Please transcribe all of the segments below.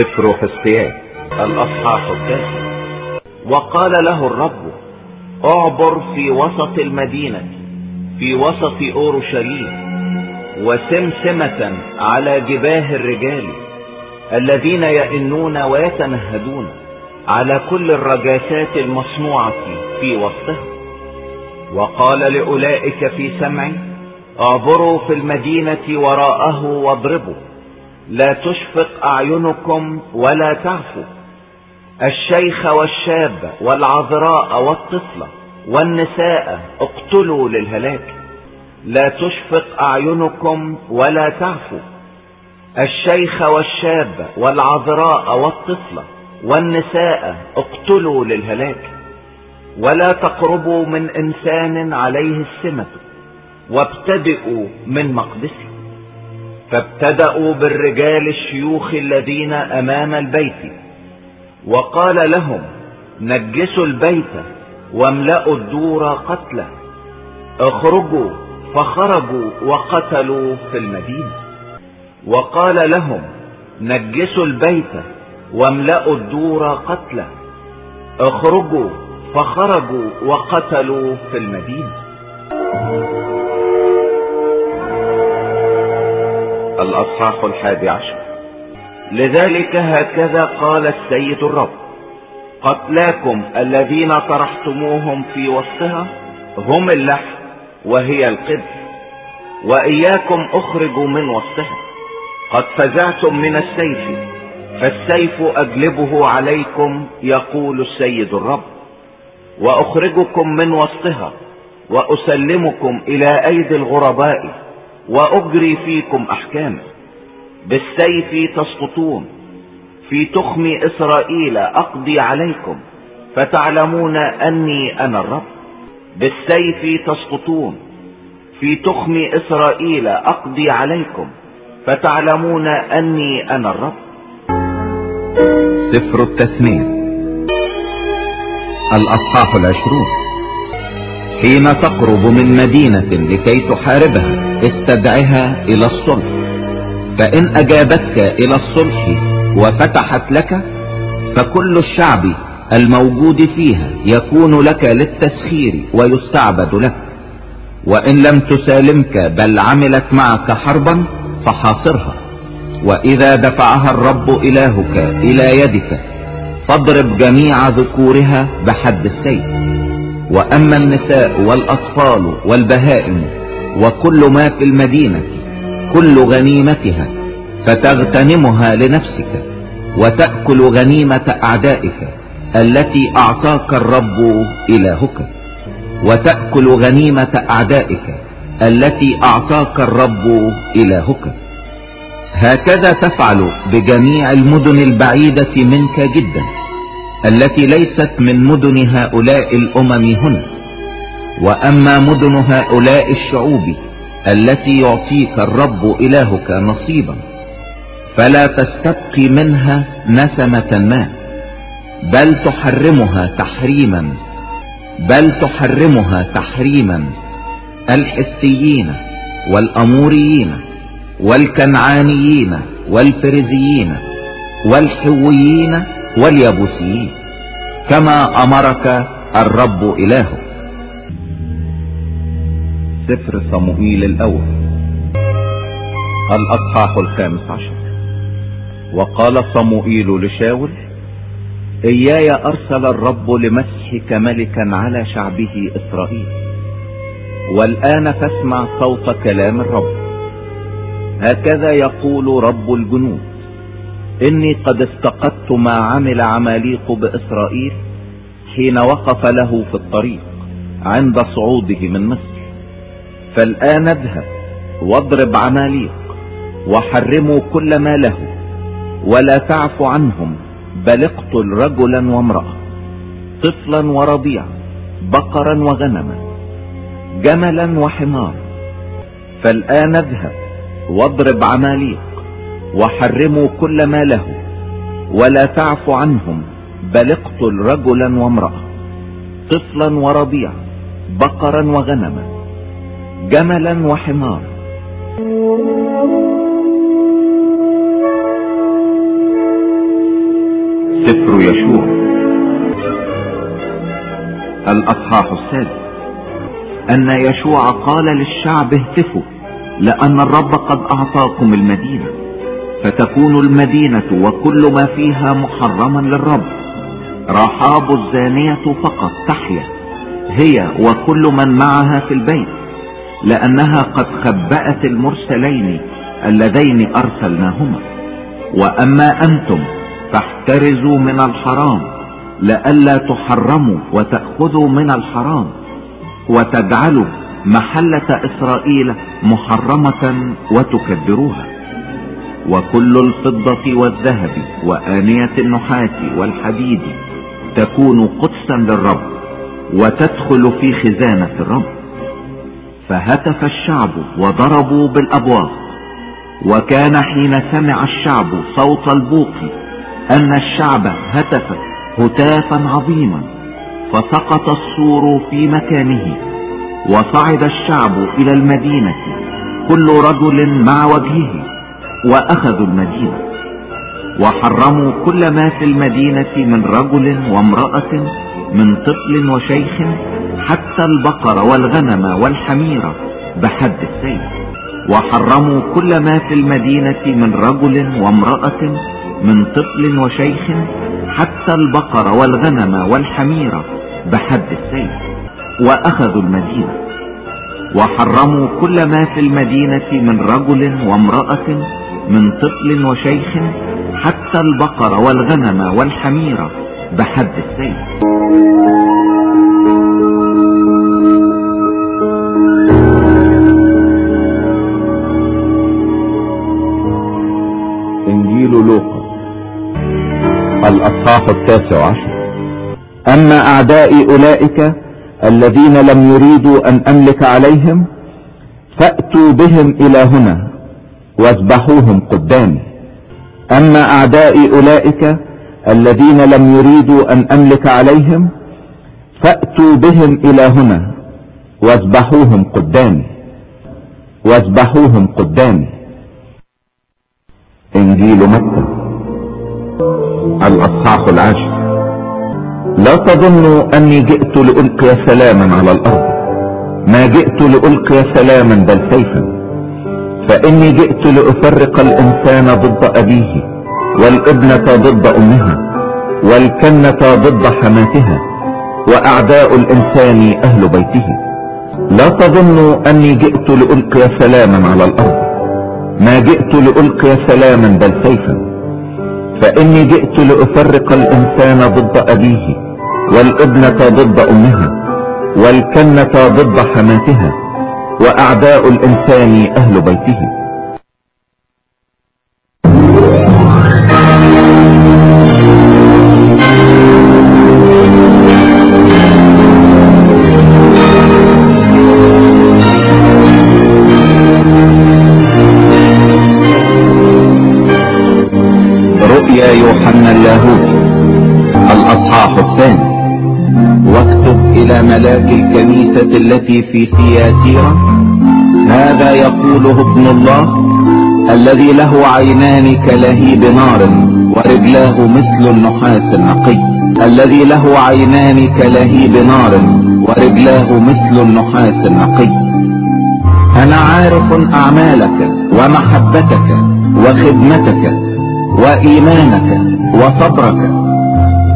سفر حسقيال الأصحاح الثالث وقال له الرب اعبر في وسط المدينة في وسط أورشليم وسمسمة على جباه الرجال الذين يئنون ويتنهدون على كل الرجاسات المصنوعة في وسطها وقال لأولئك في سمعي اعبروا في المدينة وراءه واضربوا. لا تشفق أعينكم ولا تعفوا الشيخ والشاب والعذراء والطفلة والنساء اقتلوا للهلاك. لا تشفق أعينكم ولا تعفوا الشيخ والشاب والعذراء والطفلة والنساء اقتلوا للهلاك. ولا تقربوا من إنسان عليه السمة وابتدئوا من مقدسه. فابتدأوا بالرجال الشيوخ الذين أمام البيت وقال لهم نجسوا البيت واملأوا الدور قتلا اخرجوا فخرجوا وقتلوا في المدينة. وقال لهم نجسوا البيت واملأوا الدور قتلا اخرجوا فخرجوا وقتلوا في المدينة. الأصحاح الحادي عشر. لذلك هكذا قال السيد الرب. قتلاكم الذين طرحتموهم في وسطها هم اللحم وهي القدر وإياكم اخرجوا من وسطها. قد فزعتم من السيف فالسيف أجلبه عليكم يقول السيد الرب. وأخرجكم من وسطها وأسلمكم إلى أيدي الغرباء. وأجري فيكم احكاما بالسيف تسقطون. في تخم إسرائيل أقضي عليكم. فتعلمون أني أنا الرب. بالسيف تسقطون. في تخم إسرائيل أقضي عليكم. فتعلمون أني أنا الرب. سفر التثمين. الأصحاح العشرون. حين تقرب من مدينة لكي تحاربها استدعها إلى الصلح. فإن أجابتك إلى الصلح وفتحت لك فكل الشعب الموجود فيها يكون لك للتسخير ويستعبد لك. وإن لم تسالمك بل عملت معك حربا فحاصرها. وإذا دفعها الرب إلهك إلى يدك فاضرب جميع ذكورها بحد السيف. وأما النساء والأطفال والبهائم وكل ما في المدينة كل غنيمتها فتغتنمها لنفسك وتأكل غنيمة أعدائك التي أعطاك الرب إلهك وتأكل غنيمة أعدائك التي أعطاك الرب إلهك. هكذا تفعل بجميع المدن البعيدة منك جدا. التي ليست من مدن هؤلاء الأمم هنا وأما مدن هؤلاء الشعوب التي يعطيك الرب إلهك نصيبا فلا تستبقي منها نسمة ما بل تحرمها تحريما بل تحرمها تحريما الحثيين والأموريين والكنعانيين والفرزيين والحويين واليبوسيين كما أمرك الرب إلهك. سفر صموئيل الأول. الأصحاح الخامس عشر. وقال صموئيل لشاول إياي أرسل الرب لمسحك ملكا على شعبه إسرائيل. والآن فاسمع صوت كلام الرب. هكذا يقول رب الجنود. إني قد استقدت ما عمل عماليق بإسرائيل حين وقف له في الطريق عند صعوده من مصر. فالآن اذهب واضرب عماليق وحرموا كل ما له ولا تعف عنهم بل اقتل رجلا وامرأة طفلا ورضيعا بقرا وغنما جملا وحمارا. فالآن اذهب واضرب عماليق وحرموا كل ما له ولا تعف عنهم بل اقتل رجلا وامرأة طفلا ورضيعا بقرا وغنما جملا وحمارا. سفر يشوع. الأصحاح السادس. أن يشوع قال للشعب اهتفوا لأن الرب قد أعطاكم المدينة. فتكون المدينة وكل ما فيها محرما للرب. رحاب الزانية فقط تحيا. هي وكل من معها في البيت. لأنها قد خبأت المرسلين اللذين أرسلناهما. وأما أنتم فاحترزوا من الحرام. لئلا تحرموا وتأخذوا من الحرام. وتجعلوا محلة إسرائيل محرمة وتكبروها. وكل الفضة والذهب وآنية النحاس والحديد تكون قدسا للرب وتدخل في خزانة الرب. فهتف الشعب وضربوا بالأبواب وكان حين سمع الشعب صوت البوق أن الشعب هتف هتافا عظيما فسقط السور في مكانه وصعد الشعب إلى المدينة كل رجل مع وجهه. وأخذوا المدينة وحرموا كل ما في المدينة من رجل وامرأة من طفل وشيخ حتى البقر والغنم والحمير بحد السيف. وحرموا كل ما في المدينة من رجل وامرأة من طفل وشيخ حتى البقر والغنم والحمير بحد السيف. وأخذوا المدينة وحرموا كل ما في المدينة من رجل وامرأة من طفل وشيخ حتى البقر والغنم والحمير بحد السيف. إنجيل لوقا الأصحاح التاسع عشر. أما اعدائي أولئك الذين لم يريدوا أن أملك عليهم فأتوا بهم إلى هنا. واذبحوهم قدامي أما اعدائي أولئك الذين لم يريدوا أن أملك عليهم فأتوا بهم إلى هنا واذبحوهم قدامي واذبحوهم قدامي إنجيل متى الأصحاح العاشر. لا تظنوا أني جئت لألقي سلاما على الأرض. ما جئت لألقي سلاما بل سيفا. فاني جئت لأفرق الإنسان ضد أبيه والإبنة ضد أمها والكنة ضد حماتها وأعداء الإنسان أهل بيته. لا تظنوا أني جئت لألقي سلاما على الأرض. ما جئت لألقي سلاما بل سيفا. فإني جئت لأفرق الإنسان ضد أبيه والإبنة ضد أمها والكنة ضد حماتها. وأعداء الإنسان أهل بيته. إلى ملاك الكنيسة التي في ثياتيرا هذا يقوله ابن الله؟ الذي له عينان كلهيب نار ورجلاه مثل النحاس النقي. الذي له عينان كلهيب نار ورجلاه مثل النحاس النقي. أنا عارف أعمالك ومحبتك وخدمتك وإيمانك وصبرك.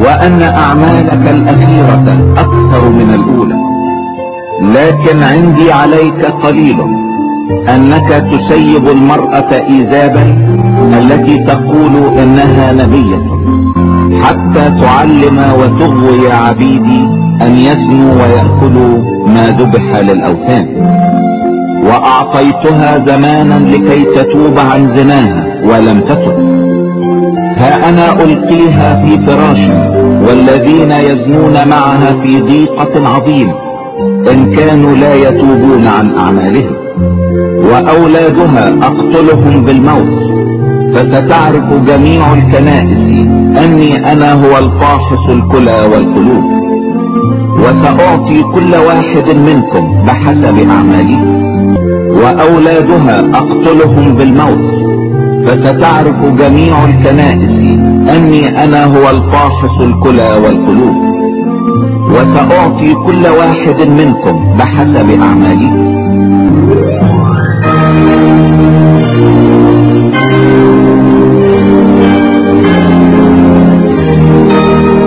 وأن أعمالك الأخيرة أكثر من الأولى. لكن عندي عليك قليل أنك تسيب المرأة ايزابل التي تقول إنها نبية حتى تعلم وتغوي عبيدي أن يزنوا ويأكلوا ما ذبح للأوثان. وأعطيتها زمانا لكي تتوب عن زناها ولم تتب. ها أنا ألقيها في فراش والذين يزنون معها في ضيقة عظيمة إن كانوا لا يتوبون عن أعمالهم. وأولادها أقتلهم بالموت فستعرف جميع الكنائس أني أنا هو الفاحص الكلى والقلوب. وسأعطي كل واحد منكم بحسب أعماله. وأولادها أقتلهم بالموت فستعرف جميع الكنائس أني أنا هو الفاحص الكلى والقلوب وسأعطي كل واحد منكم بحسب اعماله